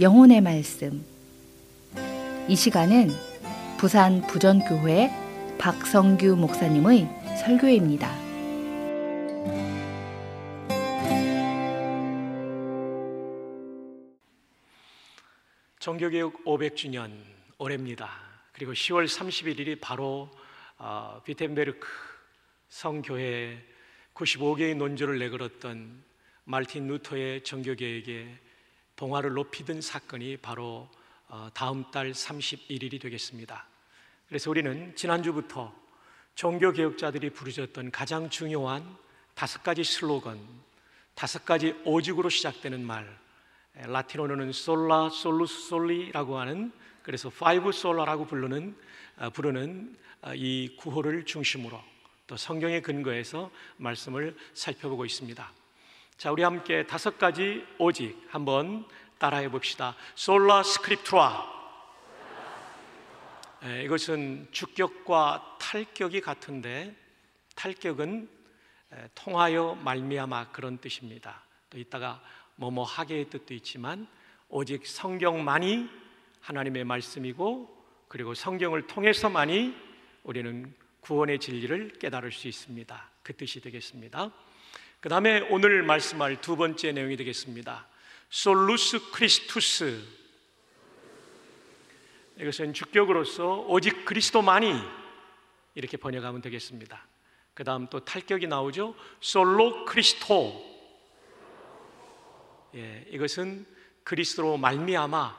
영혼의 말씀. 이 시간은 부산 부전교회 박성규 목사님의 설교입니다. 종교개혁 500주년 올해입니다. 그리고 10월 31일이 바로 어, 비텐베르크 성교회 95개의 논조를 내걸었던 말틴 루터의 종교개혁의 봉화를 높이던 사건이 바로 어, 다음 달 31일이 되겠습니다. 그래서 우리는 지난주부터 종교개혁자들이 부르셨던 가장 중요한 다섯 가지 슬로건, 다섯 가지 오직으로 시작되는 말, 라틴어로는 sola solus soli라고 하는 그래서 five sola라고 부르는 어, 부르는 어, 이 구호를 중심으로 또 성경의 근거에서 말씀을 살펴보고 있습니다. 자, 우리 함께 다섯 가지 오직 한번 따라해 봅시다. 솔라 스크립트라. 예, 이것은 주격과 탈격이 같은데 탈격은 예, 통하여 말미암아 그런 뜻입니다. 또 이따가 뭐뭐 하게의 뜻도 있지만 오직 성경만이 하나님의 말씀이고 그리고 성경을 통해서만이 우리는 구원의 진리를 깨달을 수 있습니다. 그 뜻이 되겠습니다. 그 다음에 오늘 말씀할 두 번째 내용이 되겠습니다. 솔루스 크리스투스. 이것은 주격으로서 오직 그리스도만이 이렇게 번역하면 되겠습니다. 그 다음 또 탈격이 나오죠. 솔로 크리스토. 예, 이것은 그리스도로 말미암아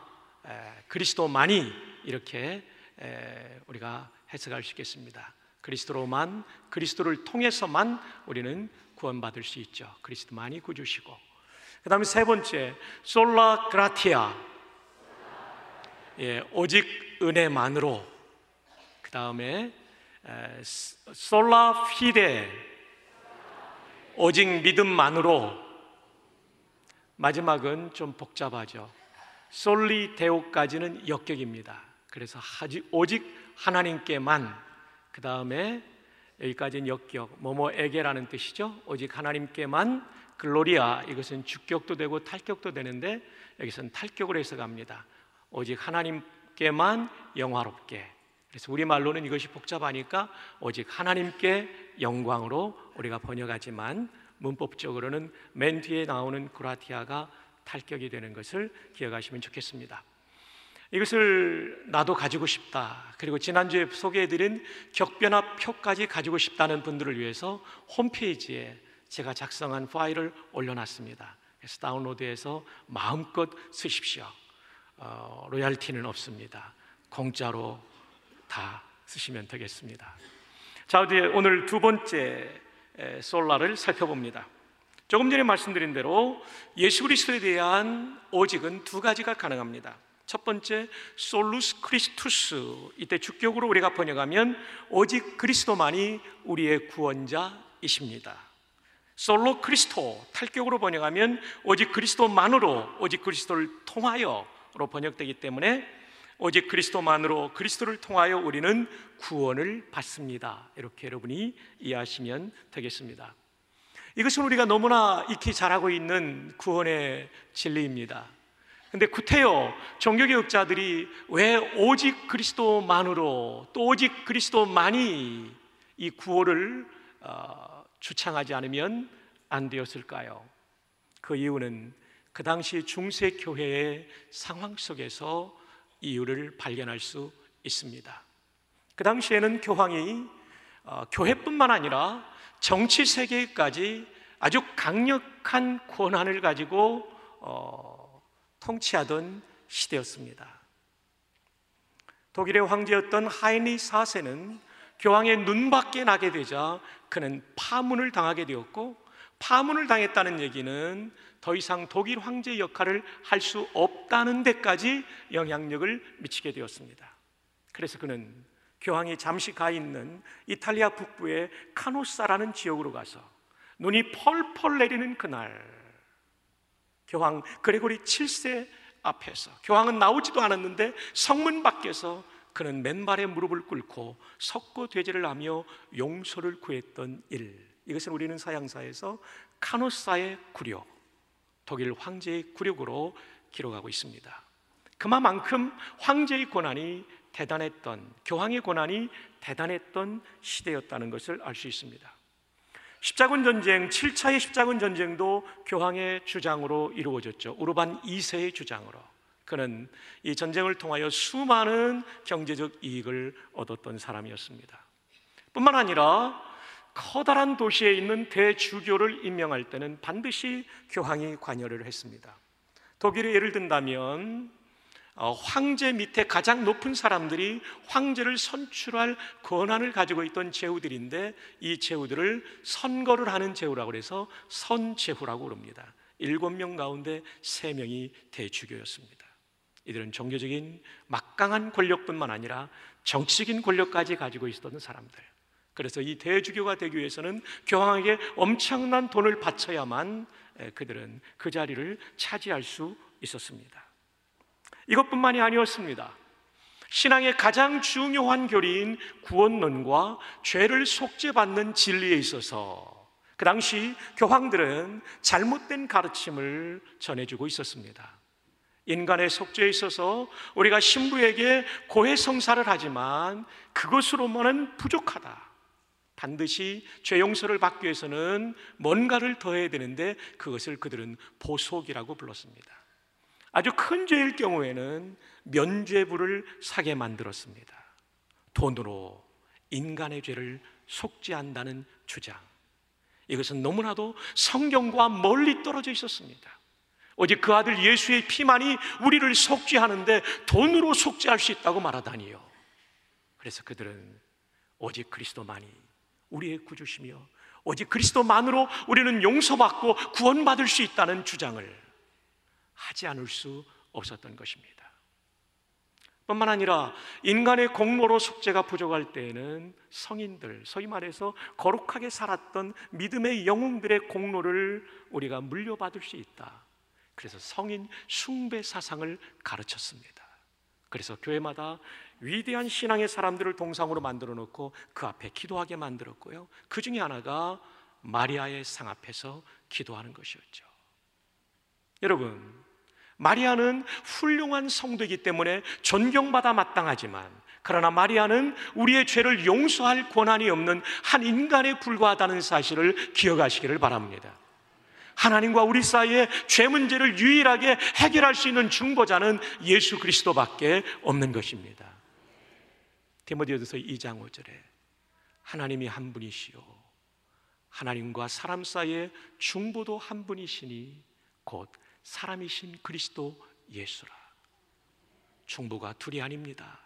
그리스도만이 이렇게 에, 우리가 해석할 수 있겠습니다. 그리스도로만 그리스도를 통해서만 우리는 구원받을 수 있죠. 그리스도만이 구주시고. 그 다음에 세 번째 솔라 그라티아. 예, 오직 은혜만으로. 그 다음에 솔라 피데. 오직 믿음만으로. 마지막은 좀 복잡하죠. 솔리 데오까지는 역격입니다. 그래서 오직 하나님께만 그 다음에 여기까지는 역격, 뭐뭐에게라는 뜻이죠. 오직 하나님께만 글로리아 이것은 주격도 되고 탈격도 되는데 여기서는 탈격으로 해석합니다. 오직 하나님께만 영화롭게. 그래서 우리 말로는 이것이 복잡하니까 오직 하나님께 영광으로 우리가 번역하지만 문법적으로는 맨 뒤에 나오는 그라티아가 탈격이 되는 것을 기억하시면 좋겠습니다. 이것을 나도 가지고 싶다. 그리고 지난주에 소개해드린 격변화표까지 가지고 싶다는 분들을 위해서 홈페이지에 제가 작성한 파일을 올려놨습니다. 그래서 다운로드해서 마음껏 쓰십시오. 어, 로얄티는 없습니다. 공짜로 다 쓰시면 되겠습니다. 자, 오늘 두 번째 솔라를 살펴봅니다. 조금 전에 말씀드린 대로 예수 그리스도에 대한 오직은 두 가지가 가능합니다. 첫 번째 솔루스 크리스투스 이때 주격으로 우리가 번역하면 오직 그리스도만이 우리의 구원자이십니다. 솔로 크리스토 탈격으로 번역하면 오직 그리스도만으로 오직 그리스도를 통하여로 번역되기 때문에 오직 그리스도만으로 그리스도를 통하여 우리는 구원을 받습니다. 이렇게 여러분이 이해하시면 되겠습니다. 이것은 우리가 너무나 익히 잘하고 있는 구원의 진리입니다. 근데 구태여 종교개혁자들이 왜 오직 그리스도만으로 또 오직 그리스도만이 이 구호를 어, 주창하지 않으면 안 되었을까요? 그 이유는 그 당시 중세 교회의 상황 속에서 이유를 발견할 수 있습니다. 그 당시에는 교황이 어, 교회뿐만 아니라 정치 세계까지 아주 강력한 권한을 가지고 어, 통치하던 시대였습니다. 독일의 황제였던 하이니 4세는 교황의 눈밖에 나게 되자 그는 파문을 당하게 되었고 파문을 당했다는 얘기는 더 이상 독일 황제 역할을 할 수 없다는 데까지 영향력을 미치게 되었습니다. 그래서 그는 교황이 잠시 가 있는 이탈리아 북부의 카노사라는 지역으로 가서 눈이 펄펄 내리는 그날 교황 그레고리 7세 앞에서 교황은 나오지도 않았는데 성문 밖에서 그는 맨발에 무릎을 꿇고 석고 되제를 하며 용서를 구했던 일. 이것은 우리는 사양사에서 카노사의 굴욕, 독일 황제의 굴욕으로 기록하고 있습니다. 그만큼 황제의 권한이 대단했던 교황의 권한이 대단했던 시대였다는 것을 알 수 있습니다. 십자군 전쟁, 7차의 십자군 전쟁도 교황의 주장으로 이루어졌죠. 우르반 2세의 주장으로. 그는 이 전쟁을 통하여 수많은 경제적 이익을 얻었던 사람이었습니다. 뿐만 아니라 커다란 도시에 있는 대주교를 임명할 때는 반드시 교황이 관여를 했습니다. 독일의 예를 든다면 어, 황제 밑에 가장 높은 사람들이 황제를 선출할 권한을 가지고 있던 제후들인데 이 제후들을 선거를 하는 제후라고 해서 선제후라고 그럽니다. 일곱 명 가운데 세 명이 대주교였습니다. 이들은 종교적인 막강한 권력뿐만 아니라 정치적인 권력까지 가지고 있었던 사람들. 그래서 이 대주교가 되기 위해서는 교황에게 엄청난 돈을 바쳐야만 그들은 그 자리를 차지할 수 있었습니다. 이것뿐만이 아니었습니다. 신앙의 가장 중요한 교리인 구원론과 죄를 속죄받는 진리에 있어서 그 당시 교황들은 잘못된 가르침을 전해주고 있었습니다. 인간의 속죄에 있어서 우리가 신부에게 고해 성사를 하지만 그것으로만은 부족하다. 반드시 죄 용서를 받기 위해서는 뭔가를 더해야 되는데 그것을 그들은 보속이라고 불렀습니다. 아주 큰 죄일 경우에는 면죄부를 사게 만들었습니다. 돈으로 인간의 죄를 속죄한다는 주장. 이것은 너무나도 성경과 멀리 떨어져 있었습니다. 오직 그 아들 예수의 피만이 우리를 속죄하는데 돈으로 속죄할 수 있다고 말하다니요. 그래서 그들은 오직 그리스도만이 우리의 구주시며 오직 그리스도만으로 우리는 용서받고 구원받을 수 있다는 주장을 하지 않을 수 없었던 것입니다. 뿐만 아니라 인간의 공로로 속죄가 부족할 때에는 성인들, 소위 말해서 거룩하게 살았던 믿음의 영웅들의 공로를 우리가 물려받을 수 있다. 그래서 성인 숭배 사상을 가르쳤습니다. 그래서 교회마다 위대한 신앙의 사람들을 동상으로 만들어 놓고 그 앞에 기도하게 만들었고요. 그 중에 하나가 마리아의 상 앞에서 기도하는 것이었죠. 여러분, 마리아는 훌륭한 성도이기 때문에 존경받아 마땅하지만 그러나 마리아는 우리의 죄를 용서할 권한이 없는 한 인간에 불과하다는 사실을 기억하시기를 바랍니다. 하나님과 우리 사이에 죄 문제를 유일하게 해결할 수 있는 중보자는 예수 그리스도밖에 없는 것입니다. 디모데후서 2장 5절에 하나님이 한 분이시요 하나님과 사람 사이에 중보도 한 분이시니 곧 사람이신 그리스도 예수라. 충보가 둘이 아닙니다.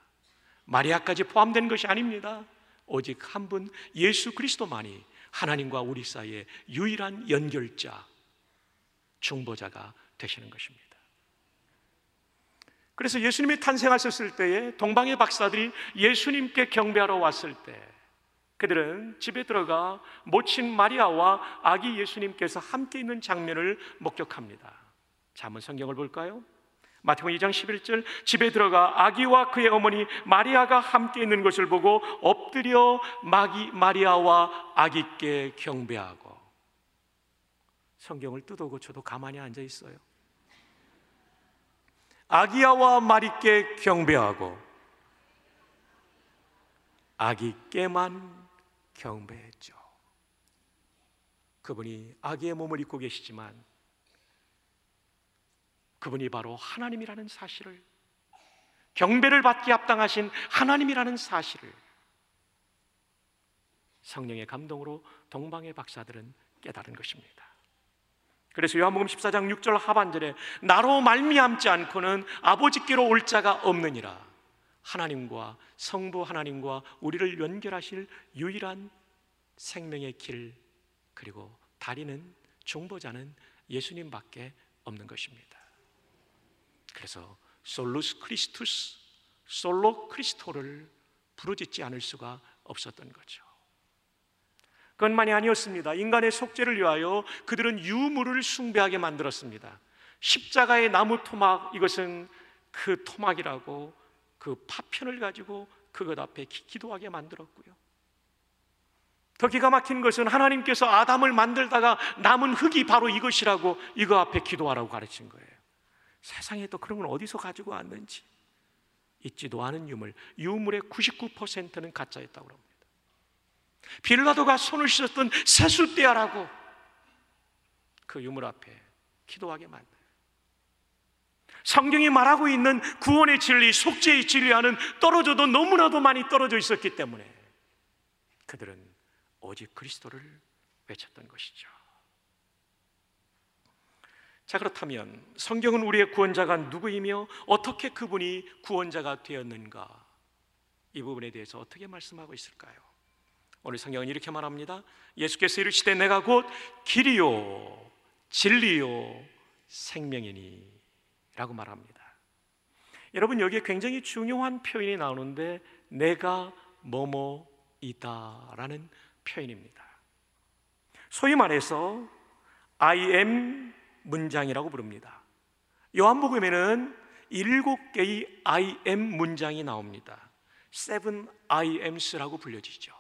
마리아까지 포함된 것이 아닙니다. 오직 한 분 예수 그리스도만이 하나님과 우리 사이의 유일한 연결자, 중보자가 되시는 것입니다. 그래서 예수님이 탄생하셨을 때에 동방의 박사들이 예수님께 경배하러 왔을 때 그들은 집에 들어가 모친 마리아와 아기 예수님께서 함께 있는 장면을 목격합니다. 자, 한번 성경을 볼까요? 마태복음 2장 11절 집에 들어가 아기와 그의 어머니 마리아가 함께 있는 것을 보고 엎드려 마기 마리아와 아기께 경배하고 성경을 뜯어고 저도 가만히 앉아 있어요. 아기야와 마리께 경배하고 아기께만 경배했죠. 그분이 아기의 몸을 입고 계시지만 그분이 바로 하나님이라는 사실을 경배를 받기 합당하신 하나님이라는 사실을 성령의 감동으로 동방의 박사들은 깨달은 것입니다. 그래서 요한복음 14장 6절 하반절에 나로 말미암지 않고는 아버지께로 올 자가 없느니라. 하나님과 성부 하나님과 우리를 연결하실 유일한 생명의 길 그리고 다리는 중보자는 예수님밖에 없는 것입니다. 그래서 솔루스 크리스투스, 솔로 크리스토를 부르짖지 않을 수가 없었던 거죠. 그것만이 아니었습니다. 인간의 속죄를 위하여 그들은 유물을 숭배하게 만들었습니다. 십자가의 나무 토막 이것은 그 토막이라고 그 파편을 가지고 그것 앞에 기도하게 만들었고요. 더 기가 막힌 것은 하나님께서 아담을 만들다가 남은 흙이 바로 이것이라고 이거 앞에 기도하라고 가르친 거예요. 세상에 또 그런 건 어디서 가지고 왔는지 있지도 않은 유물, 유물의 99%는 가짜였다고 합니다. 빌라도가 손을 씻었던 세숫대야라고 그 유물 앞에 기도하게 만든 성경이 말하고 있는 구원의 진리, 속죄의 진리와는 떨어져도 너무나도 많이 떨어져 있었기 때문에 그들은 오직 그리스도를 외쳤던 것이죠. 자, 그렇다면 성경은 우리의 구원자가 누구이며 어떻게 그분이 구원자가 되었는가? 이 부분에 대해서 어떻게 말씀하고 있을까요? 오늘 성경은 이렇게 말합니다. 예수께서 이르시되 내가 곧 길이요 진리요 생명이니 라고 말합니다. 여러분 여기에 굉장히 중요한 표현이 나오는데 내가 뭐뭐이다라는 표현입니다. 소위 말해서 I am 문장이라고 부릅니다. 요한복음에는 일곱 개의 I am 문장이 나옵니다. Seven I ams라고 불려지죠.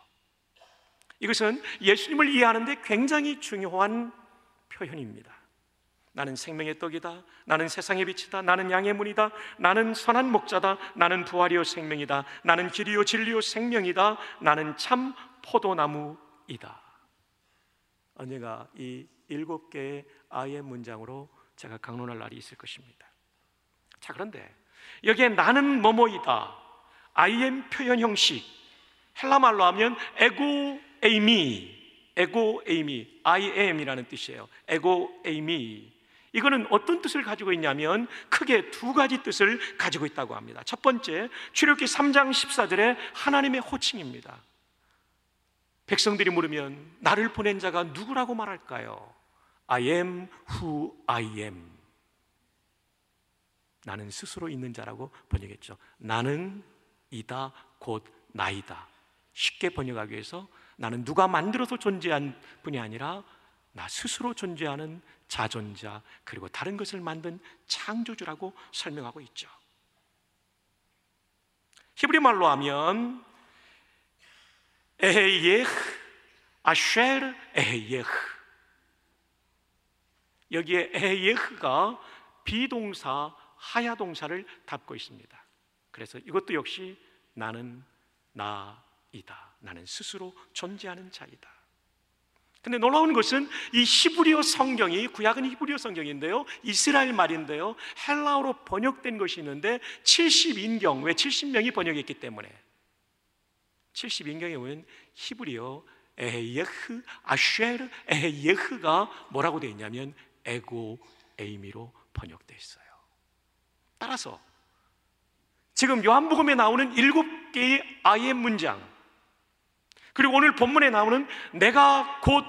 이것은 예수님을 이해하는데 굉장히 중요한 표현입니다. 나는 생명의 떡이다. 나는 세상의 빛이다. 나는 양의 문이다. 나는 선한 목자다. 나는 부활이요 생명이다. 나는 길이요 진리요 생명이다. 나는 참 포도나무이다. 언제가 이 일곱 개의 아이의 문장으로 제가 강론할 날이 있을 것입니다. 자, 그런데 여기에 나는 뭐뭐이다. I am 표현 형식. 헬라 말로 하면 에고 에이미. 에고 에이미. I am이라는 뜻이에요. 에고 에이미. 이거는 어떤 뜻을 가지고 있냐면 크게 두 가지 뜻을 가지고 있다고 합니다. 첫 번째, 출애굽기 3장 14절에 하나님의 호칭입니다. 백성들이 물으면 나를 보낸 자가 누구라고 말할까요? I am who I am. 나는 스스로 있는 자라고 번역했죠. 나는 이다 곧 나이다. 쉽게 번역하기 위해서 나는 누가 만들어서 존재한 분이 아니라 나 스스로 존재하는 자존자 그리고 다른 것을 만든 창조주라고 설명하고 있죠. 히브리 말로 하면 에헤예흐 아쉐르 에헤예흐 여기에 에헤예흐가 비동사 하야 동사를 담고 있습니다. 그래서 이것도 역시 나는 나이다. 나는 스스로 존재하는 자이다. 근데 놀라운 것은 이 히브리어 성경이 구약은 히브리어 성경인데요. 이스라엘 말인데요. 헬라어로 번역된 것이 있는데 70인경 왜 70명이 번역했기 때문에 70인경에 보면 히브리어 에예흐 아쉐르 에예흐가 뭐라고 되어 있냐면 에고 에이미로 번역되어 있어요. 따라서 지금 요한복음에 나오는 일곱 개의 아이의 문장 그리고 오늘 본문에 나오는 내가 곧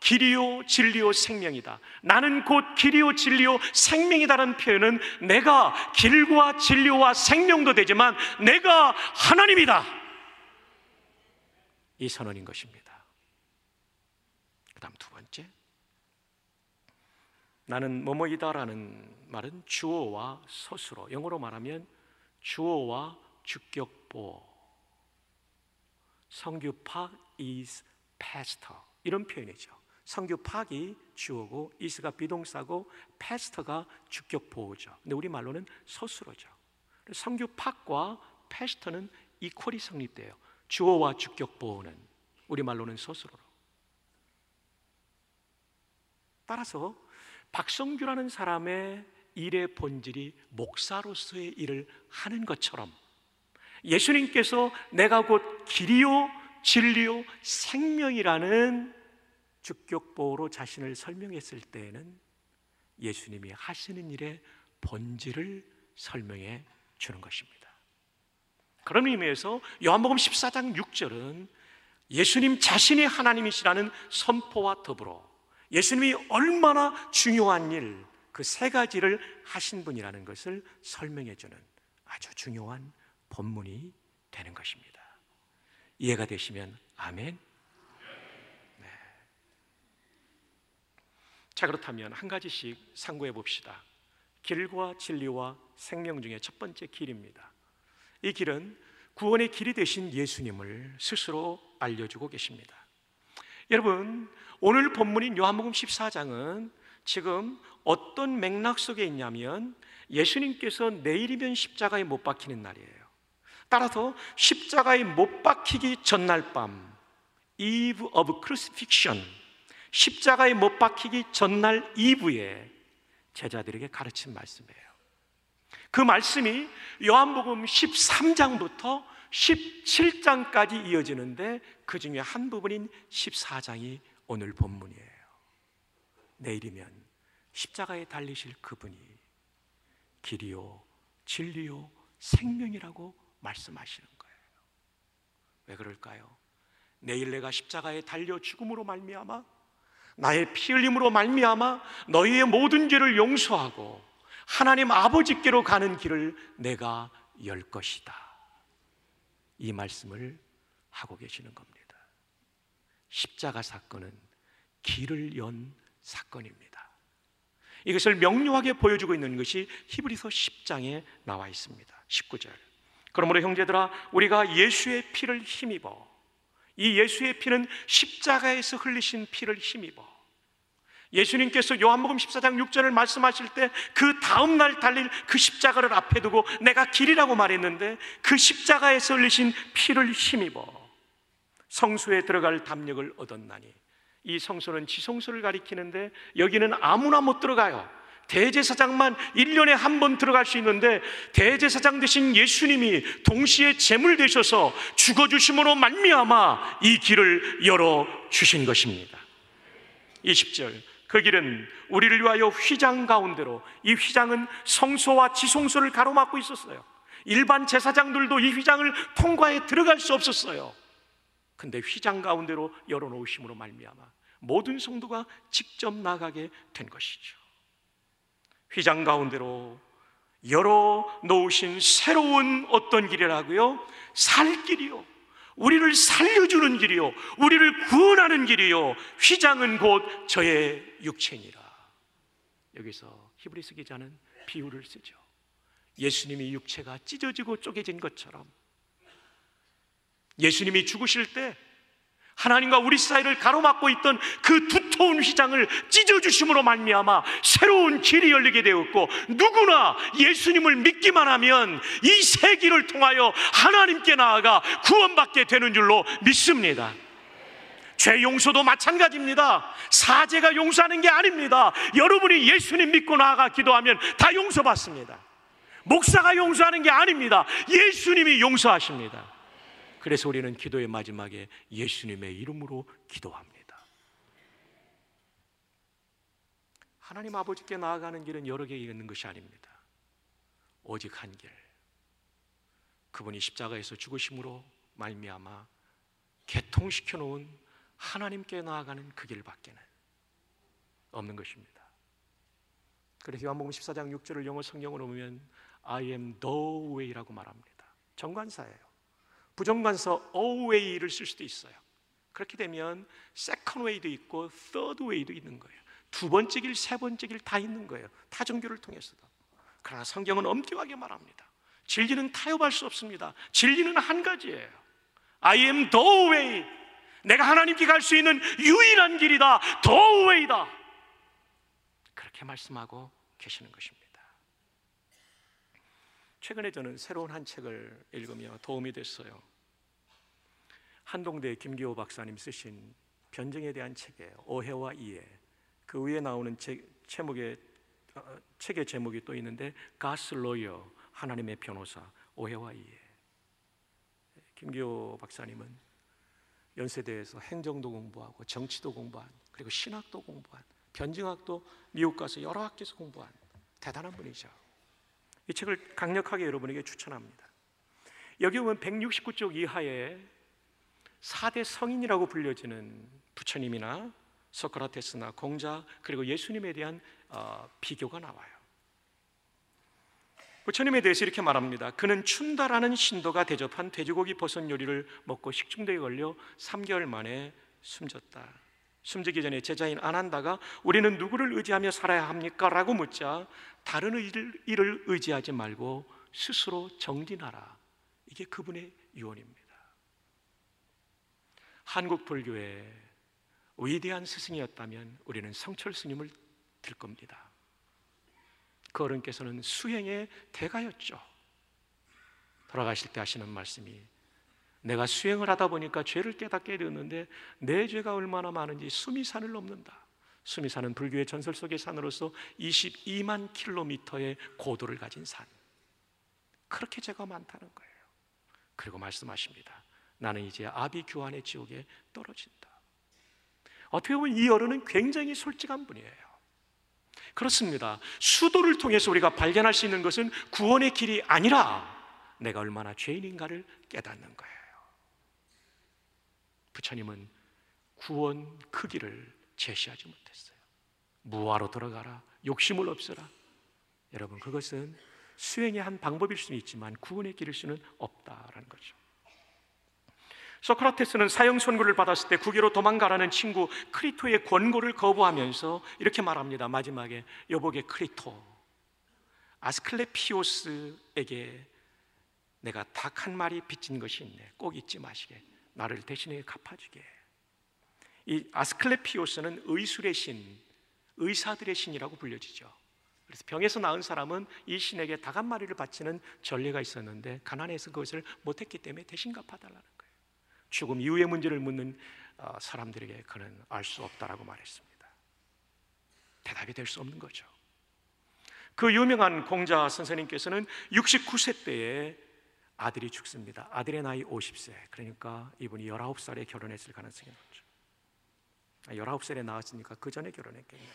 길이요 진리요 생명이다. 나는 곧 길이요 진리요 생명이다라는 표현은 내가 길과 진리와 생명도 되지만 내가 하나님이다. 이 선언인 것입니다. 그다음 두 번째. 나는 뭐뭐이다라는 말은 주어와 서술어 영어로 말하면 주어와 주격보 성규파 is pastor 이런 표현이죠. 성규파기 주어고 is가 비동사고 pastor가 주격보호죠. 근데 우리 말로는 서술어죠. 성규파과 pastor는 이퀄이 성립돼요. 주어와 주격보호는 우리 말로는 서술어로. 따라서 박성규라는 사람의 일의 본질이 목사로서의 일을 하는 것처럼 예수님께서 내가 곧 길이요 진리요 생명이라는 주격보호로 자신을 설명했을 때에는 예수님이 하시는 일의 본질을 설명해 주는 것입니다. 그런 의미에서 요한복음 14장 6절은 예수님 자신이 하나님이시라는 선포와 더불어 예수님이 얼마나 중요한 일, 그 세 가지를 하신 분이라는 것을 설명해 주는 아주 중요한 본문이 되는 것입니다. 이해가 되시면 아멘. 네. 자 그렇다면 한 가지씩 상고해 봅시다. 길과 진리와 생명 중에 첫 번째 길입니다. 이 길은 구원의 길이 되신 예수님을 스스로 알려주고 계십니다. 여러분, 오늘 본문인 요한복음 14장은 지금 어떤 맥락 속에 있냐면 예수님께서 내일이면 십자가에 못 박히는 날이에요. 따라서 십자가에 못 박히기 전날 밤, Eve of Crucifixion, 십자가에 못 박히기 전날 이브에 제자들에게 가르친 말씀이에요. 그 말씀이 요한복음 13장부터 17장까지 이어지는데 그 중에 한 부분인 14장이 오늘 본문이에요. 내일이면 십자가에 달리실 그분이 길이요, 진리요, 생명이라고 말씀하시는 거예요. 왜 그럴까요? 내일 내가 십자가에 달려 죽음으로 말미암아 나의 피 흘림으로 말미암아 너희의 모든 죄를 용서하고 하나님 아버지께로 가는 길을 내가 열 것이다. 이 말씀을 하고 계시는 겁니다. 십자가 사건은 길을 연 사건입니다. 이것을 명료하게 보여주고 있는 것이 히브리서 10장에 나와 있습니다. 19절. 그러므로 형제들아 우리가 예수의 피를 힘입어 이 예수의 피는 십자가에서 흘리신 피를 힘입어 예수님께서 요한복음 14장 6절을 말씀하실 때 그 다음 날 달릴 그 십자가를 앞에 두고 내가 길이라고 말했는데 그 십자가에서 흘리신 피를 힘입어 성소에 들어갈 담력을 얻었나니 이 성소는 지성소를 가리키는데 여기는 아무나 못 들어가요. 대제사장만 1년에 한 번 들어갈 수 있는데 대제사장 되신 예수님이 동시에 제물 되셔서 죽어 주심으로 말미암아 이 길을 열어 주신 것입니다. 20절 그 길은 우리를 위하여 휘장 가운데로 이 휘장은 성소와 지성소를 가로막고 있었어요. 일반 제사장들도 이 휘장을 통과해 들어갈 수 없었어요. 근데 휘장 가운데로 열어 놓으심으로 말미암아 모든 성도가 직접 나가게 된 것이죠. 휘장 가운데로 열어 놓으신 새로운 어떤 길이라고요? 살 길이요. 우리를 살려주는 길이요. 우리를 구원하는 길이요. 휘장은 곧 저의 육체니라. 여기서 히브리스 기자는 비유를 쓰죠. 예수님이 육체가 찢어지고 쪼개진 것처럼 예수님이 죽으실 때 하나님과 우리 사이를 가로막고 있던 그 두터운 휘장을 찢어 주심으로 말미암아 새로운 길이 열리게 되었고 누구나 예수님을 믿기만 하면 이새 길을 통하여 하나님께 나아가 구원받게 되는 줄로 믿습니다. 죄 용서도 마찬가지입니다. 사제가 용서하는 게 아닙니다. 여러분이 예수님 믿고 나아가 기도하면 다 용서받습니다. 목사가 용서하는 게 아닙니다. 예수님이 용서하십니다. 그래서 우리는 기도의 마지막에 예수님의 이름으로 기도합니다. 하나님 아버지께 나아가는 길은 여러 개 있는 것이 아닙니다. 오직 한 길. 그분이 십자가에서 죽으심으로 말미암아 개통시켜 놓은 하나님께 나아가는 그 길밖에는 없는 것입니다. 그래서 요한복음 14장 6절을 영어 성경으로 보면 I am the way라고 말합니다. 정관사예요. 부정관사 away를 쓸 수도 있어요. 그렇게 되면 second way도 있고 third way도 있는 거예요. 두 번째 길, 세 번째 길 다 있는 거예요. 타 종교를 통해서도. 그러나 성경은 엄격하게 말합니다. 진리는 타협할 수 없습니다. 진리는 한 가지예요. I am the way. 내가 하나님께 갈 수 있는 유일한 길이다. way다. 그렇게 말씀하고 계시는 것입니다. 최근에 저는 새로운 한 책을 읽으며 도움이 됐어요. 한동대 김기호 박사님 쓰신 변증에 대한 책이에요. 오해와 이해. 그 위에 나오는 책, 제목의 어, 책의 제목이 또 있는데 가스 로이어 하나님의 변호사 오해와 이해. 김기호 박사님은 연세대에서 행정도 공부하고 정치도 공부한 그리고 신학도 공부한 변증학도 미국 가서 여러 학교에서 공부한 대단한 분이죠. 이 책을 강력하게 여러분에게 추천합니다. 여기 보면 169쪽 이하에 4대 성인이라고 불려지는 부처님이나 소크라테스나 공자 그리고 예수님에 대한 어, 비교가 나와요. 부처님에 대해서 이렇게 말합니다. 그는 춘다라는 신도가 대접한 돼지고기 버섯 요리를 먹고 식중독에 걸려 3개월 만에 숨졌다. 숨지기 전에 제자인 아난다가 우리는 누구를 의지하며 살아야 합니까? 라고 묻자 다른 일을 의지하지 말고 스스로 정진하라. 이게 그분의 유언입니다. 한국 불교의 위대한 스승이었다면 우리는 성철 스님을 들 겁니다. 그 어른께서는 수행의 대가였죠. 돌아가실 때 하시는 말씀이 내가 수행을 하다 보니까 죄를 깨닫게 되었는데 내 죄가 얼마나 많은지 수미산을 넘는다. 수미산은 불교의 전설 속의 산으로서 22만 킬로미터의 고도를 가진 산. 그렇게 죄가 많다는 거예요. 그리고 말씀하십니다. 나는 이제 아비 규환의 지옥에 떨어진다. 어떻게 보면 이 어른은 굉장히 솔직한 분이에요. 그렇습니다. 수도를 통해서 우리가 발견할 수 있는 것은 구원의 길이 아니라 내가 얼마나 죄인인가를 깨닫는 거예요. 부처님은 구원 크기를 제시하지 못했어요. 무화로 들어가라. 욕심을 없애라. 여러분, 그것은 수행의 한 방법일 수는 있지만 구원의 길일 수는 없다라는 거죠. 소크라테스는 사형 선고를 받았을 때 국외로 도망가라는 친구 크리토의 권고를 거부하면서 이렇게 말합니다. 마지막에 여보게 크리토, 아스클레피오스에게 내가 닭 한 마리 빚진 것이 있네. 꼭 잊지 마시게. 나를 대신에 갚아주게. 이 아스클레피오스는 의술의 신, 의사들의 신이라고 불려지죠. 그래서 병에서 나은 사람은 이 신에게 닭 한 마리를 바치는 전례가 있었는데 가난해서 그것을 못했기 때문에 대신 갚아달라는 거예요. 죽음 이후의 문제를 묻는 어, 사람들에게 그는 알 수 없다라고 말했습니다. 대답이 될 수 없는 거죠. 그 유명한 공자 선생님께서는 69세 때에 아들이 죽습니다. 아들의 나이 50세. 그러니까 이분이 19살에 결혼했을 가능성이 높죠. 19살에 나왔으니까 그 전에 결혼했겠네요.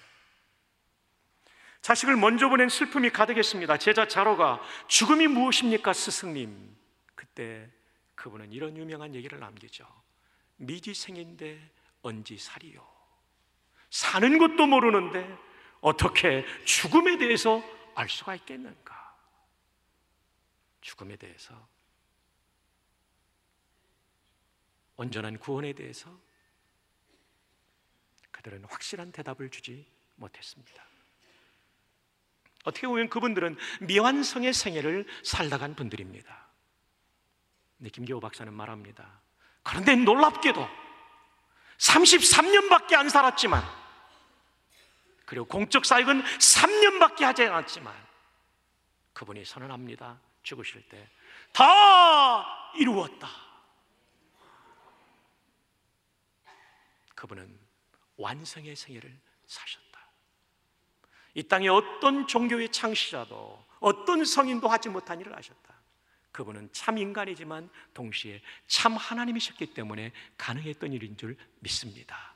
자식을 먼저 보낸 슬픔이 가득했습니다. 제자 자로가 죽음이 무엇입니까, 스승님? 그때 그분은 이런 유명한 얘기를 남기죠. 미지생인데 언지 살이요. 사는 것도 모르는데 어떻게 죽음에 대해서 알 수가 있겠는가? 죽음에 대해서 온전한 구원에 대해서 그들은 확실한 대답을 주지 못했습니다. 어떻게 보면 그분들은 미완성의 생애를 살다간 분들입니다. 근데 김기호 박사는 말합니다. 그런데 놀랍게도 33년밖에 안 살았지만 그리고 공적 사역은 3년밖에 하지 않았지만 그분이 선언합니다. 죽으실 때 다 이루었다. 그분은 완성의 생애를 사셨다. 이 땅에 어떤 종교의 창시자도 어떤 성인도 하지 못한 일을 하셨다. 그분은 참 인간이지만 동시에 참 하나님이셨기 때문에 가능했던 일인 줄 믿습니다.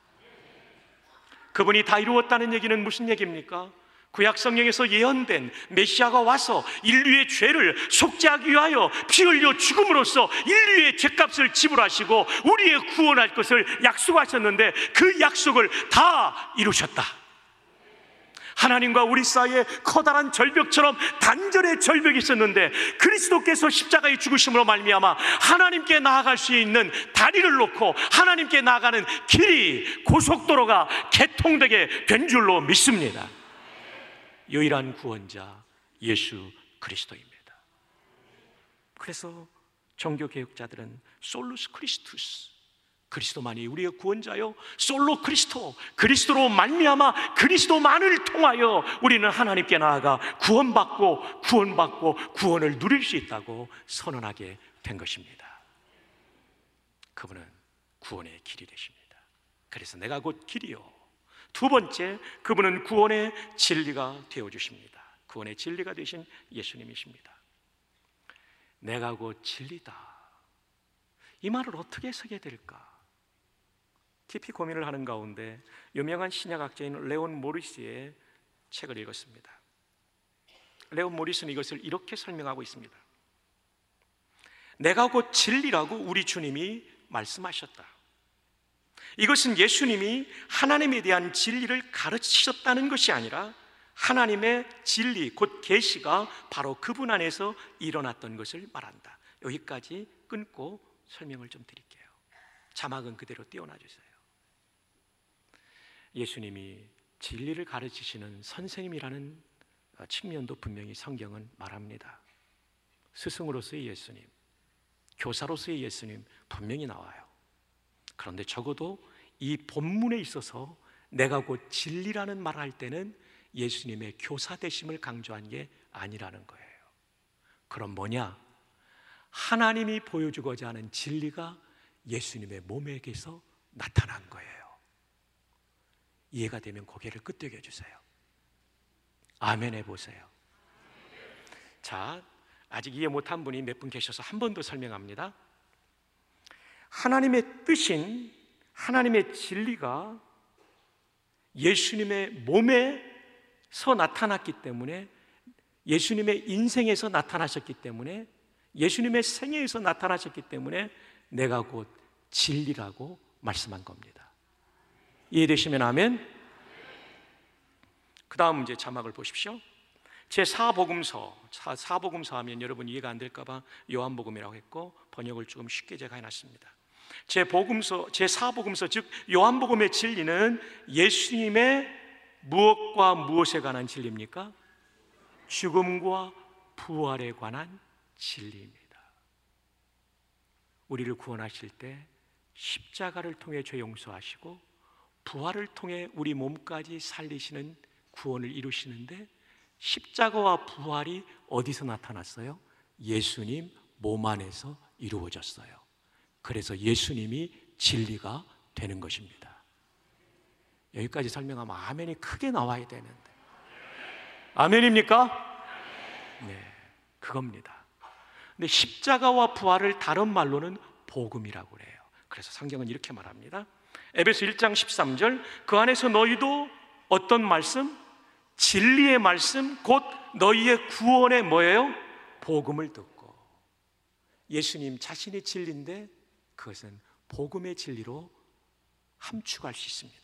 그분이 다 이루었다는 얘기는 무슨 얘기입니까? 구약 성경에서 예언된 메시아가 와서 인류의 죄를 속죄하기 위하여 피 흘려 죽음으로써 인류의 죄값을 지불하시고 우리의 구원할 것을 약속하셨는데 그 약속을 다 이루셨다. 하나님과 우리 사이에 커다란 절벽처럼 단절의 절벽이 있었는데 그리스도께서 십자가의 죽으심으로 말미암아 하나님께 나아갈 수 있는 다리를 놓고 하나님께 나아가는 길이 고속도로가 개통되게 된 줄로 믿습니다. 유일한 구원자 예수 그리스도입니다. 그래서 종교 개혁자들은 솔루스 크리스투스 그리스도만이 우리의 구원자요 솔로 그리스도 그리스도로 말미암아 그리스도만을 통하여 우리는 하나님께 나아가 구원받고 구원받고 구원을 누릴 수 있다고 선언하게 된 것입니다. 그분은 구원의 길이 되십니다. 그래서 내가 곧 길이요 두 번째, 그분은 구원의 진리가 되어 주십니다. 구원의 진리가 되신 예수님이십니다. 내가 곧 진리다. 이 말을 어떻게 해석해야 될까? 깊이 고민을 하는 가운데 유명한 신약학자인 레온 모리스의 책을 읽었습니다. 레온 모리스는 이것을 이렇게 설명하고 있습니다. 내가 곧 진리라고 우리 주님이 말씀하셨다. 이것은 예수님이 하나님에 대한 진리를 가르치셨다는 것이 아니라 하나님의 진리, 곧 계시가 바로 그분 안에서 일어났던 것을 말한다. 여기까지 끊고 설명을 좀 드릴게요. 자막은 그대로 띄워놔 주세요. 예수님이 진리를 가르치시는 선생님이라는 측면도 분명히 성경은 말합니다. 스승으로서의 예수님, 교사로서의 예수님 분명히 나와요. 그런데 적어도 이 본문에 있어서 내가 곧 진리라는 말을 할 때는 예수님의 교사 되심을 강조한 게 아니라는 거예요. 그럼 뭐냐? 하나님이 보여주고자 하는 진리가 예수님의 몸에게서 나타난 거예요. 이해가 되면 고개를 끄덕여 주세요. 아멘 해보세요. 자, 아직 이해 못한 분이 몇 분 계셔서 한 번 더 설명합니다. 하나님의 뜻인 하나님의 진리가 예수님의 몸에서 나타났기 때문에 예수님의 인생에서 나타나셨기 때문에 예수님의 생애에서 나타나셨기 때문에 내가 곧 진리라고 말씀한 겁니다. 이해되시면 아멘. 그 다음 이제 자막을 보십시오. 제 사복음서, 사복음서 하면 여러분 이해가 안 될까봐 요한복음이라고 했고 번역을 조금 쉽게 제가 해놨습니다. 제 복음서, 제 사복음서 즉 요한복음의 진리는 예수님의 무엇과 무엇에 관한 진리입니까? 죽음과 부활에 관한 진리입니다. 우리를 구원하실 때 십자가를 통해 죄 용서하시고 부활을 통해 우리 몸까지 살리시는 구원을 이루시는데 십자가와 부활이 어디서 나타났어요? 예수님 몸 안에서 이루어졌어요. 그래서 예수님이 진리가 되는 것입니다. 여기까지 설명하면 아멘이 크게 나와야 되는데. 아멘입니까? 네, 그겁니다. 근데 십자가와 부활을 다른 말로는 복음이라고 그래요. 그래서 성경은 이렇게 말합니다. 에베소 1장 13절 그 안에서 너희도 어떤 말씀? 진리의 말씀 곧 너희의 구원의 뭐예요? 복음을 듣고 예수님 자신의 진리인데 그것은 복음의 진리로 함축할 수 있습니다.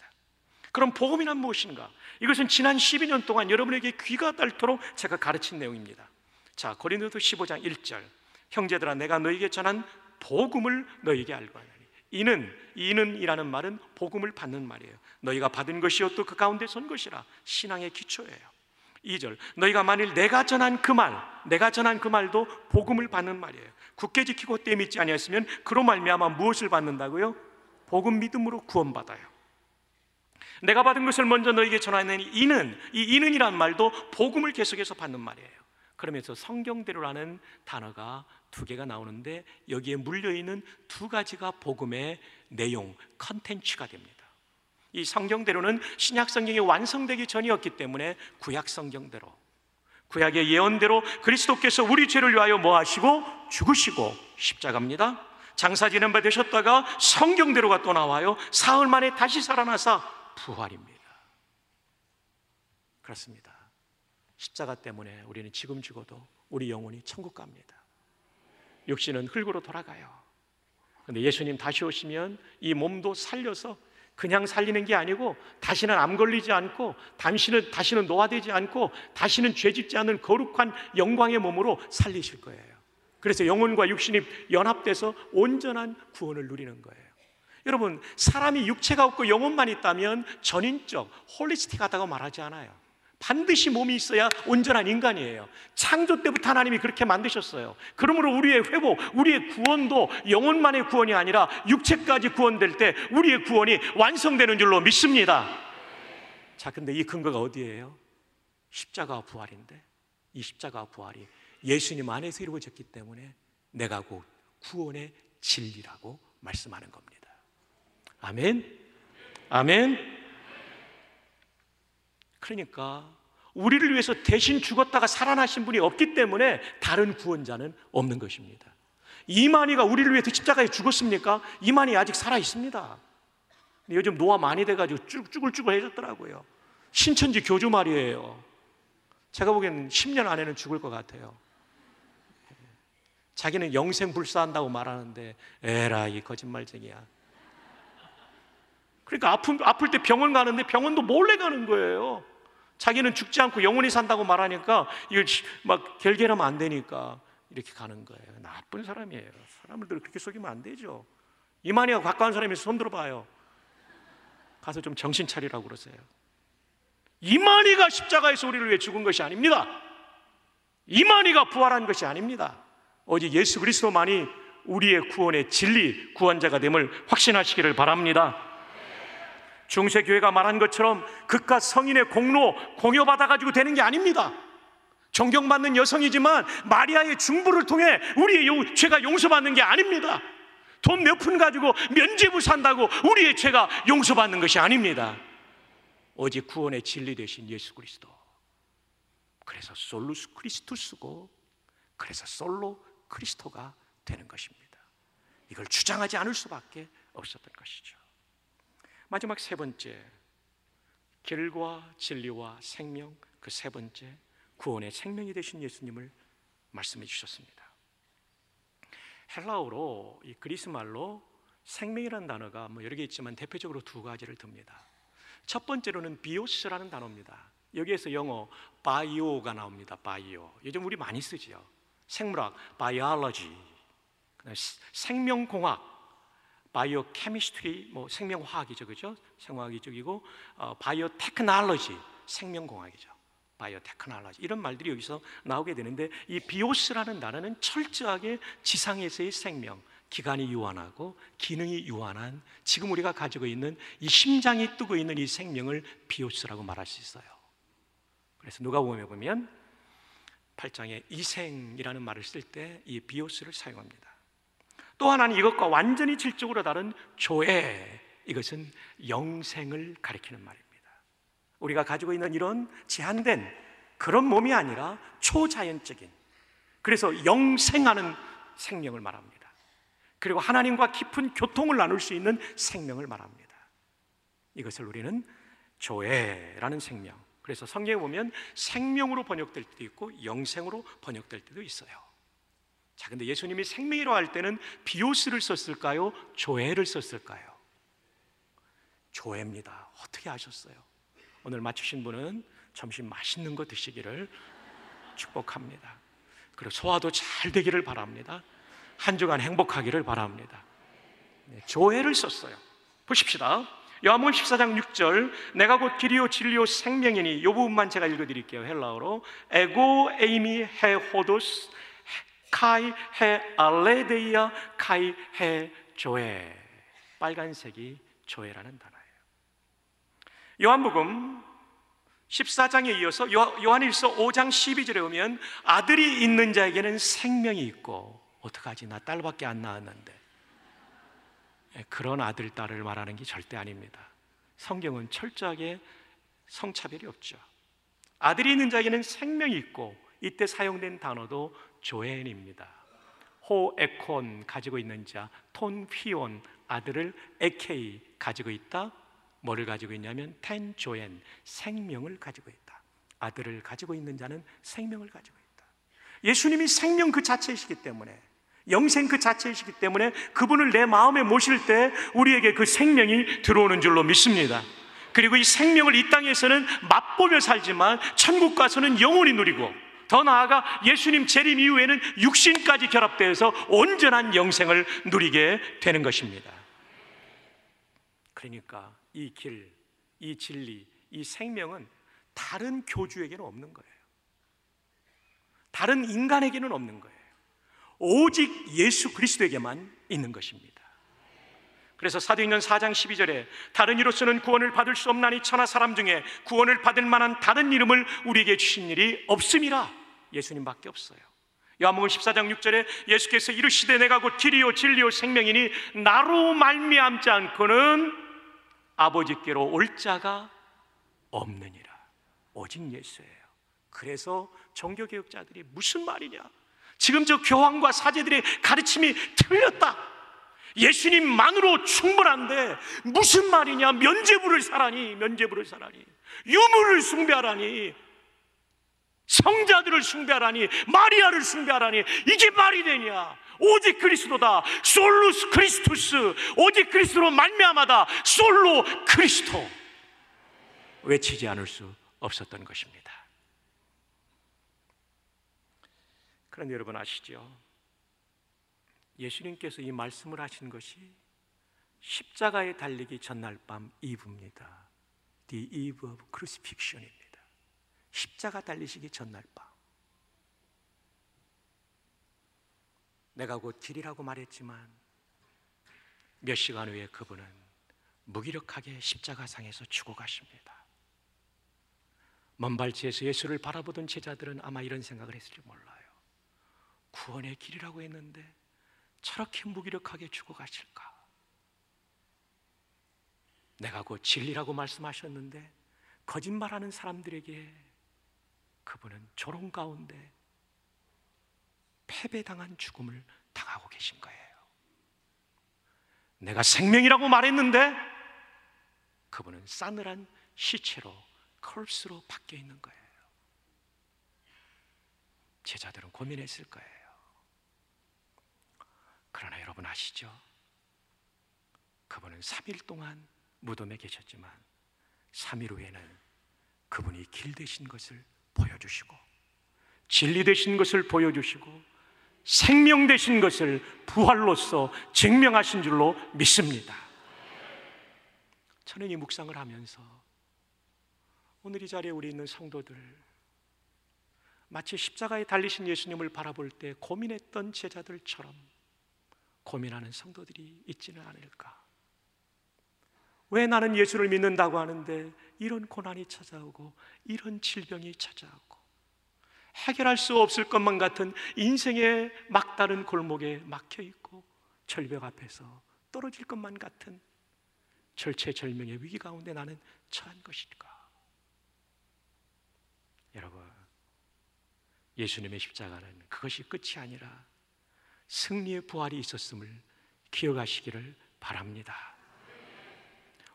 그럼 복음이란 무엇인가? 이것은 지난 12년 동안 여러분에게 귀가 닳도록 제가 가르친 내용입니다. 자, 고린도서 15장 1절. 형제들아 내가 너에게 전한 복음을 너에게 알고 하나니 이는 이는이라는 말은 복음을 받는 말이에요. 너희가 받은 것이요 또 그 가운데 선 것이라 신앙의 기초예요. 2절 너희가 만일 내가 전한 그 말, 내가 전한 그 말도 복음을 받는 말이에요. 굳게 지키고 때 믿지 아니했으면 그로 말미암아 무엇을 받는다고요? 복음 믿음으로 구원받아요. 내가 받은 것을 먼저 너에게 전하는 이는 이 이는이란 말도 복음을 계속해서 받는 말이에요. 그러면서 성경대로라는 단어가 두 개가 나오는데 여기에 물려 있는 두 가지가 복음의 내용, 컨텐츠가 됩니다. 이 성경대로는 신약 성경이 완성되기 전이었기 때문에 구약 성경대로 구약의 예언대로 그리스도께서 우리 죄를 위하여 뭐 하시고 죽으시고 십자가입니다. 장사 지낸 바 되셨다가 성경대로가 또 나와요. 사흘 만에 다시 살아나사 부활입니다. 그렇습니다. 십자가 때문에 우리는 지금 죽어도 우리 영혼이 천국 갑니다. 육신은 흙으로 돌아가요. 근데 예수님 다시 오시면 이 몸도 살려서 그냥 살리는 게 아니고 다시는 암 걸리지 않고 당신은 다시는 노화되지 않고 다시는 죄짓지 않는 거룩한 영광의 몸으로 살리실 거예요. 그래서 영혼과 육신이 연합돼서 온전한 구원을 누리는 거예요. 여러분, 사람이 육체가 없고 영혼만 있다면 전인적, 홀리스틱하다고 말하지 않아요. 반드시 몸이 있어야 온전한 인간이에요. 창조 때부터 하나님이 그렇게 만드셨어요. 그러므로 우리의 회복, 우리의 구원도 영혼만의 구원이 아니라 육체까지 구원될 때 우리의 구원이 완성되는 줄로 믿습니다. 자, 근데 이 근거가 어디예요? 십자가와 부활인데 이 십자가와 부활이 예수님 안에서 이루어졌기 때문에 내가 곧 구원의 진리라고 말씀하는 겁니다. 아멘. 아멘. 그러니까 우리를 위해서 대신 죽었다가 살아나신 분이 없기 때문에 다른 구원자는 없는 것입니다. 이만희가 우리를 위해 십자가에 죽었습니까? 이만희 아직 살아 있습니다. 요즘 노화 많이 돼가지고 쭈글쭈글해졌더라고요. 신천지 교주 말이에요. 제가 보기에는 10년 안에는 죽을 것 같아요. 자기는 영생 불사한다고 말하는데 에라 이 거짓말쟁이야. 그러니까 아픈, 아플 때 병원 가는데 병원도 몰래 가는 거예요. 자기는 죽지 않고 영원히 산다고 말하니까 이걸 막 결계하면 안 되니까 이렇게 가는 거예요. 나쁜 사람이에요. 사람을 그렇게 속이면 안 되죠. 이만희가 가까운 사람이 손 들어봐요. 가서 좀 정신 차리라고 그러세요. 이만희가 십자가에서 우리를 위해 죽은 것이 아닙니다. 이만희가 부활한 것이 아닙니다. 오직 예수 그리스도만이 우리의 구원의 진리, 구원자가 됨을 확신하시기를 바랍니다. 중세교회가 말한 것처럼 그깟 성인의 공로 공여받아가지고 되는 게 아닙니다. 존경받는 여성이지만 마리아의 중보를 통해 우리의 용, 죄가 용서받는 게 아닙니다. 돈 몇 푼 가지고 면죄부 산다고 우리의 죄가 용서받는 것이 아닙니다. 오직 구원의 진리 되신 예수 그리스도. 그래서 솔루스 크리스투스고 그래서 솔로 크리스토가 되는 것입니다. 이걸 주장하지 않을 수밖에 없었던 것이죠. 마지막 세 번째 길과 진리와 생명 그 세 번째 구원의 생명이 되신 예수님을 말씀해 주셨습니다. 헬라어로 이 그리스 말로 생명이라는 단어가 뭐 여러 개 있지만 대표적으로 두 가지를 듭니다. 첫 번째로는 비오스라는 단어입니다. 여기에서 영어 바이오가 나옵니다. 바이오. 요즘 우리 많이 쓰지요. 생물학 바이올로지. 생명공학 biochemistry 뭐 생명화학이죠. 그죠? 생화학 이쪽이고 어, biotechnology 생명공학이죠. biotechnology 이런 말들이 여기서 나오게 되는데 이 βίος라는 단어는 철저하게 지상에서의 생명 기간이 유한하고 기능이 유한한 지금 우리가 가지고 있는 이 심장이 뛰고 있는 이 생명을 βίος라고 말할 수 있어요. 그래서 누가복음 8장에 이생이라는 말을 쓸 때 이 βίος를 사용합니다. 또 하나는 이것과 완전히 질적으로 다른 조회 이것은 영생을 가리키는 말입니다. 우리가 가지고 있는 이런 제한된 그런 몸이 아니라 초자연적인 그래서 영생하는 생명을 말합니다. 그리고 하나님과 깊은 교통을 나눌 수 있는 생명을 말합니다. 이것을 우리는 조회라는 생명. 그래서 성경에 보면 생명으로 번역될 때도 있고 영생으로 번역될 때도 있어요. 자, 근데 예수님이 생명이라고 할 때는 비오스를 썼을까요? 조회를 썼을까요? 조회입니다. 어떻게 아셨어요? 오늘 맞추신 분은 점심 맛있는 거 드시기를 축복합니다. 그리고 소화도 잘 되기를 바랍니다. 한 주간 행복하기를 바랍니다. 네, 조회를 썼어요. 보십시다. 요한복음 14장 6절 내가 곧 길이요 진리요 생명이니 이 부분만 제가 읽어 드릴게요. 헬라어로 에고 에이미 해 호도스 카이 해 알레데이아 카이 해 조회 빨간색이 조회라는 단어예요. 요한복음 14장에 이어서 요한일서 5장 12절에 보면 아들이 있는 자에게는 생명이 있고 어떡하지? 나 딸밖에 안 낳았는데. 예, 그런 아들, 딸을 말하는 게 절대 아닙니다. 성경은 철저하게 성차별이 없죠. 아들이 있는 자에게는 생명이 있고 이때 사용된 단어도 조엔입니다. 호에콘 가지고 있는 자, 톤 휘온 아들을 에케이 가지고 있다. 뭐를 가지고 있냐면 텐 조엔 생명을 가지고 있다. 아들을 가지고 있는 자는 생명을 가지고 있다. 예수님이 생명 그 자체이시기 때문에 영생 그 자체이시기 때문에 그분을 내 마음에 모실 때 우리에게 그 생명이 들어오는 줄로 믿습니다. 그리고 이 생명을 이 땅에서는 맛보며 살지만 천국 가서는 영원히 누리고 더 나아가 예수님 재림 이후에는 육신까지 결합되어서 온전한 영생을 누리게 되는 것입니다. 그러니까 이 길, 이 진리, 이 생명은 다른 교주에게는 없는 거예요. 다른 인간에게는 없는 거예요. 오직 예수 그리스도에게만 있는 것입니다. 그래서 사도행전 4장 12절에 다른 이로서는 구원을 받을 수 없나니 천하 사람 중에 구원을 받을 만한 다른 이름을 우리에게 주신 일이 없음이라 예수님밖에 없어요. 요한복음 14장 6절에 예수께서 이르시되 내가 곧 길이요 진리요 생명이니 나로 말미암지 않고는 아버지께로 올 자가 없느니라. 오직 예수예요. 그래서 종교 개혁자들이 무슨 말이냐? 지금 저 교황과 사제들의 가르침이 틀렸다. 예수님만으로 충분한데 무슨 말이냐? 면죄부를 사라니, 면죄부를 사라니, 유물을 숭배하라니, 성자들을 숭배하라니, 마리아를 숭배하라니, 이게 말이 되냐? 오직 그리스도다. 솔루스 크리스투스. 오직 그리스도로 말미암하다. 솔로 크리스토. 외치지 않을 수 없었던 것입니다. 그런데 여러분 아시죠? 예수님께서 이 말씀을 하신 것이 십자가에 달리기 전날 밤 이브입니다. The eve of crucifixion입니다. 십자가 달리시기 전날 밤. 내가 곧 길이라고 말했지만 몇 시간 후에 그분은 무기력하게 십자가상에서 죽어가십니다. 먼발치에서 예수를 바라보던 제자들은 아마 이런 생각을 했을지 몰라요. 구원의 길이라고 했는데 저렇게 무기력하게 죽어가실까? 내가 곧 진리라고 말씀하셨는데 거짓말하는 사람들에게 그분은 조롱 가운데 패배당한 죽음을 당하고 계신 거예요. 내가 생명이라고 말했는데 그분은 싸늘한 시체로 컬스로 바뀌어 있는 거예요. 제자들은 고민했을 거예요. 그러나 여러분 아시죠? 그분은 3일 동안 무덤에 계셨지만 3일 후에는 그분이 길 되신 것을 보여주시고 진리 되신 것을 보여주시고 생명 되신 것을 부활로서 증명하신 줄로 믿습니다. 저는 이 묵상을 하면서 오늘 이 자리에 우리 있는 성도들 마치 십자가에 달리신 예수님을 바라볼 때 고민했던 제자들처럼 고민하는 성도들이 있지는 않을까? 왜 나는 예수를 믿는다고 하는데 이런 고난이 찾아오고 이런 질병이 찾아오고 해결할 수 없을 것만 같은 인생의 막다른 골목에 막혀 있고 절벽 앞에서 떨어질 것만 같은 절체절명의 위기 가운데 나는 처한 것일까? 여러분, 예수님의 십자가는 그것이 끝이 아니라 승리의 부활이 있었음을 기억하시기를 바랍니다.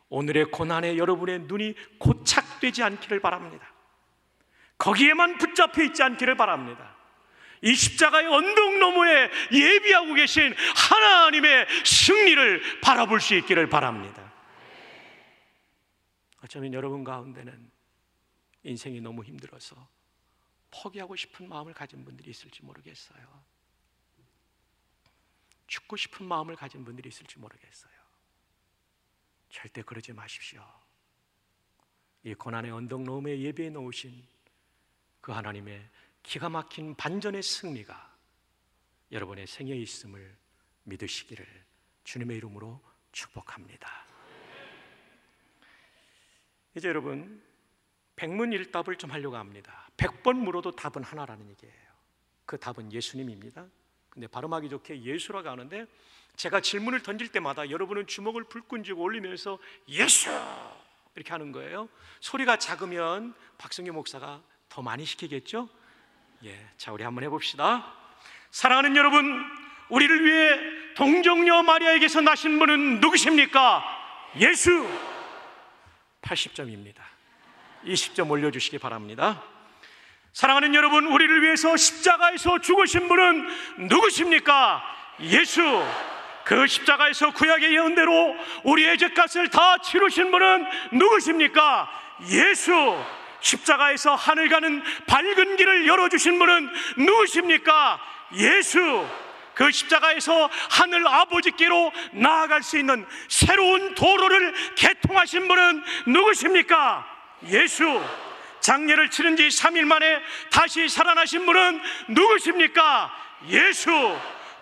오늘의 고난에 여러분의 눈이 고착되지 않기를 바랍니다. 거기에만 붙잡혀 있지 않기를 바랍니다. 이 십자가의 언덕 너머에 예비하고 계신 하나님의 승리를 바라볼 수 있기를 바랍니다. 어쩌면 여러분 가운데는 인생이 너무 힘들어서 포기하고 싶은 마음을 가진 분들이 있을지 모르겠어요. 죽고 싶은 마음을 가진 분들이 있을지 모르겠어요. 절대 그러지 마십시오. 이 고난의 언덕 너머에 예배해 놓으신 그 하나님의 기가 막힌 반전의 승리가 여러분의 생에 있음을 믿으시기를 주님의 이름으로 축복합니다. 이제 여러분 백문일답을 좀 하려고 합니다. 백번 물어도 답은 하나라는 얘기예요. 그 답은 예수님입니다. 근데 발음하기 좋게 예수라고 하는데 제가 질문을 던질 때마다 여러분은 주먹을 불끈 쥐고 올리면서 예수 이렇게 하는 거예요. 소리가 작으면 박성규 목사가 더 많이 시키겠죠? 예, 자 우리 한번 해봅시다. 사랑하는 여러분, 우리를 위해 동정녀 마리아에게서 나신 분은 누구십니까? 예수. 80점입니다. 20점 올려주시기 바랍니다. 사랑하는 여러분, 우리를 위해서 십자가에서 죽으신 분은 누구십니까? 예수. 그 십자가에서 구약의 예언대로 우리의 죄값을 다 치르신 분은 누구십니까? 예수. 십자가에서 하늘 가는 밝은 길을 열어주신 분은 누구십니까? 예수. 그 십자가에서 하늘 아버지께로 나아갈 수 있는 새로운 도로를 개통하신 분은 누구십니까? 예수. 장례를 치른 지 3일 만에 다시 살아나신 분은 누구십니까? 예수.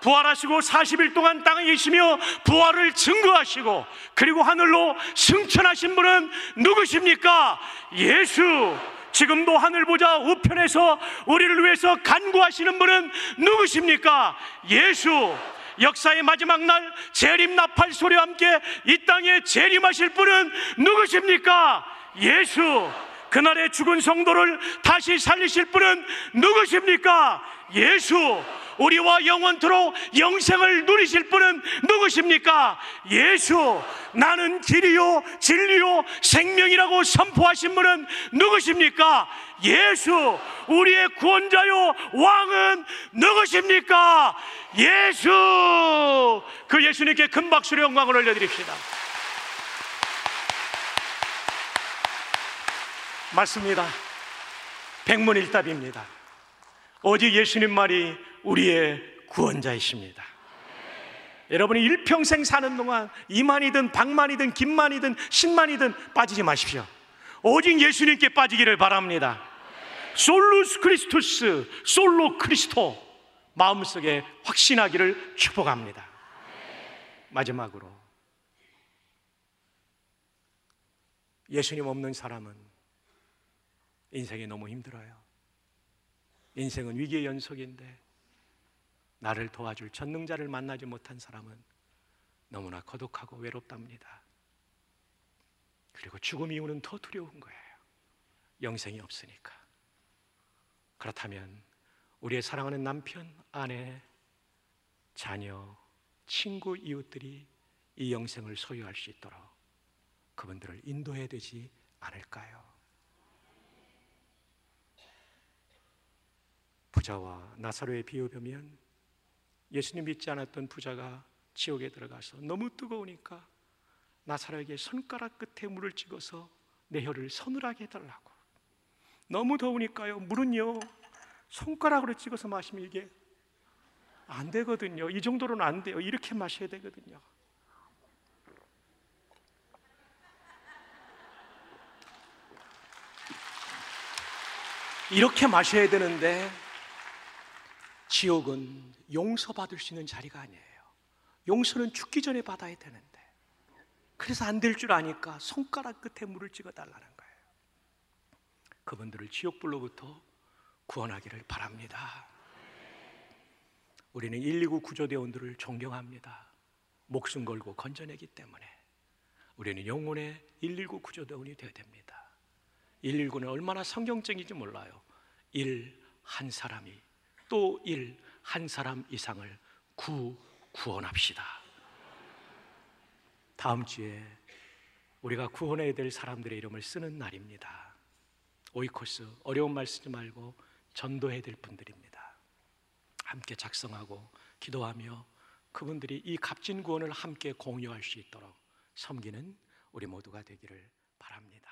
부활하시고 40일 동안 땅에 계시며 부활을 증거하시고 그리고 하늘로 승천하신 분은 누구십니까? 예수. 지금도 하늘 보자 우편에서 우리를 위해서 간구하시는 분은 누구십니까? 예수. 역사의 마지막 날 재림 나팔 소리와 함께 이 땅에 재림하실 분은 누구십니까? 예수. 그날에 죽은 성도를 다시 살리실 분은 누구십니까? 예수. 우리와 영원토록 영생을 누리실 분은 누구십니까? 예수. 나는 길이요, 진리요, 생명이라고 선포하신 분은 누구십니까? 예수. 우리의 구원자요, 왕은 누구십니까? 예수. 그 예수님께 큰 박수로 영광을 올려드립시다. 맞습니다. 백문일답입니다. 오직 예수님 말이 우리의 구원자이십니다. 여러분이 일평생 사는 동안 이만이든 박만이든 김만이든 신만이든 빠지지 마십시오. 오직 예수님께 빠지기를 바랍니다. 솔루스 크리스투스, 솔로 크리스토 마음속에 확신하기를 축복합니다. 마지막으로 예수님 없는 사람은 인생이 너무 힘들어요. 인생은 위기의 연속인데 나를 도와줄 전능자를 만나지 못한 사람은 너무나 거독하고 외롭답니다. 그리고 죽음 이후는 더 두려운 거예요. 영생이 없으니까. 그렇다면 우리의 사랑하는 남편, 아내, 자녀, 친구, 이웃들이 이 영생을 소유할 수 있도록 그분들을 인도해야 되지 않을까요? 부자와 나사로의 비유 보면 예수님 믿지 않았던 부자가 지옥에 들어가서 너무 뜨거우니까 나사로에게 손가락 끝에 물을 찍어서 내 혀를 서늘하게 해달라고. 너무 더우니까요. 물은요 손가락으로 찍어서 마시면 이게 안 되거든요. 이 정도로는 안 돼요. 이렇게 마셔야 되거든요. 이렇게 마셔야 되는데 지옥은 용서받을 수 있는 자리가 아니에요. 용서는 죽기 전에 받아야 되는데. 그래서 안 될 줄 아니까 손가락 끝에 물을 찍어 달라는 거예요. 그분들을 지옥불로부터 구원하기를 바랍니다. 우리는 119 구조대원들을 존경합니다. 목숨 걸고 건져내기 때문에 우리는 영혼의 119 구조대원이 되어야 됩니다. 119는 얼마나 성경적인지 몰라요. 1, 한 사람이 또 1, 한 사람 이상을 구, 구원합시다. 다음 주에 우리가 구원해야 될 사람들의 이름을 쓰는 날입니다. 오이코스, 어려운 말 쓰지 말고 전도해야 될 분들입니다. 함께 작성하고 기도하며 그분들이 이 값진 구원을 함께 공유할 수 있도록 섬기는 우리 모두가 되기를 바랍니다.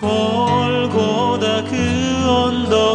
골고다 그 언덕